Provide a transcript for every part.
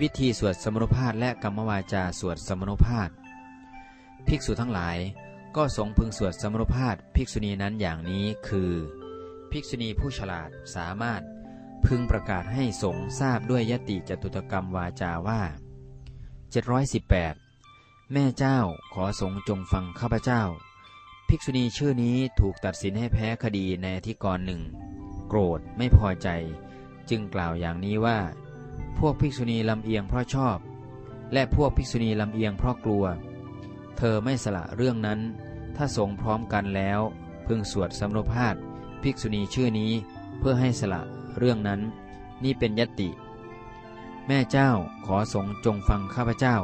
วิธีสวดสมนุภาพและกรรมวาจาสวดสมนุภาพภิกษุทั้งหลาย ก็สงพึงสวดสมนุภาพภิกษุณีนั้นอย่างนี้คือ ภิกษุณีผู้ฉลาดสามารถพึงประกาศให้สงทราบด้วยยติจตุตกรรมวาจาว่า 718 แม่เจ้าขอสงจงฟังข้าพเจ้า ภิกษุณีชื่อนี้ถูกตัดสินให้แพ้คดีในอธิกรณ์หนึ่งโกรธไม่พอใจ จึงกล่าวอย่างนี้ว่า พวกภิกษุณีลำเอียงเพราะชอบ และพวกภิกษุณีลำเอียงเพราะกลัว เธอไม่สละเรื่องนั้น ถ้าสงพร้อมกันแล้ว พึงสวดสำนภาพภิกษุณีชื่อนี้เพื่อให้สละเรื่องนั้น นี่เป็นยติ แม่เจ้าขอสงจงฟังข้าพเจ้า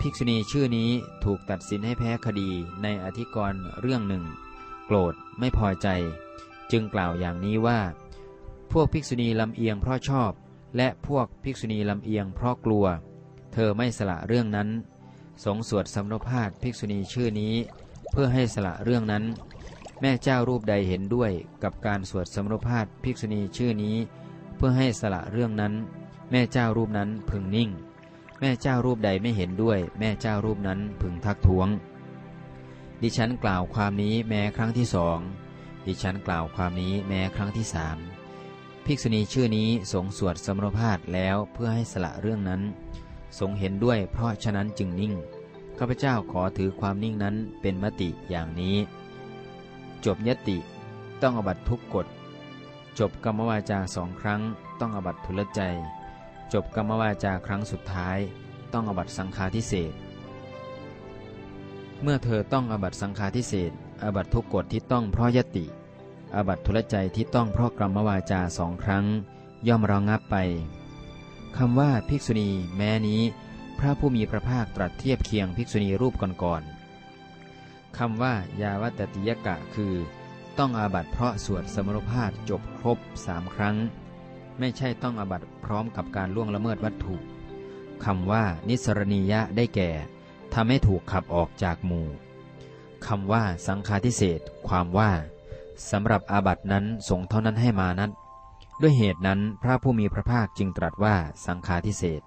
ภิกษุณีชื่อนี้ถูกตัดสินให้แพ้คดีในอธิกรณ์เรื่องหนึ่ง โกรธไม่พอใจ จึงกล่าวอย่างนี้ว่า พวกภิกษุณีลำเอียงเพราะชอบ และพวกภิกษุณีลำเอียงเพราะกลัว เธอไม่สละเรื่องนั้น สงสวดสำนภาพภิกษุณีชื่อนี้ เพื่อให้สละเรื่องนั้น แม่เจ้ารูปใดเห็นด้วยกับการสวดสำนภาพภิกษุณีชื่อนี้ เพื่อให้สละเรื่องนั้น แม่เจ้ารูปนั้นพึงนิ่ง แม่เจ้ารูปใดไม่เห็นด้วย แม่เจ้ารูปนั้นพึงทักท้วง ดิฉันกล่าวความนี้แม้ครั้งที่สองดิฉันกล่าวความนี้แม้ครั้งที่สาม ภิกษุณีชื่อนี้สงสวดสมรภาพแล้วเพื่อให้สละเรื่องนั้น สงเห็นด้วยเพราะฉะนั้นจึงนิ่ง ข้าพเจ้าขอถือความนิ่งนั้นเป็นมติอย่างนี้ จบยติต้องอบัตทุกกฎ จบกรรมวาจาสองครั้ง ต้องอบัตทุลใจ จบกรรมวาจาครั้งสุดท้าย ต้องอบัตสังฆาทิเศษเมื่อเธอต้องอบัตสังฆาทิเศษอบัตทุกกฎที่ต้องเพราะยติ อาบัตทุลใจที่ต้องเพราะกรรมวาจาสองครั้ง ย่อมระงับไปคำว่าภิกษุณีแม้นี้ พระผู้มีพระภาคตรัสเทียบเคียงภิกษุณีรูปก่อนๆคำว่ายาวัตติยกะคือ ต้องอาบัตเพราะสวดสมรภาพจบครบสามครั้ง ไม่ใช่ต้องอาบัตพร้อมกับการล่วงละเมิดวัตถุคำว่า นิสรณียะได้แก่ทำให้ถูกขับออกจากหมู่คำว่าสังฆาทิเศษความว่า สำหรับอาบัตินั้นสงเท่านั้นให้มานั้นด้วยเหตุนั้นพระผู้มีพระภาคจึงตรัสว่าสังฆาทิเศษ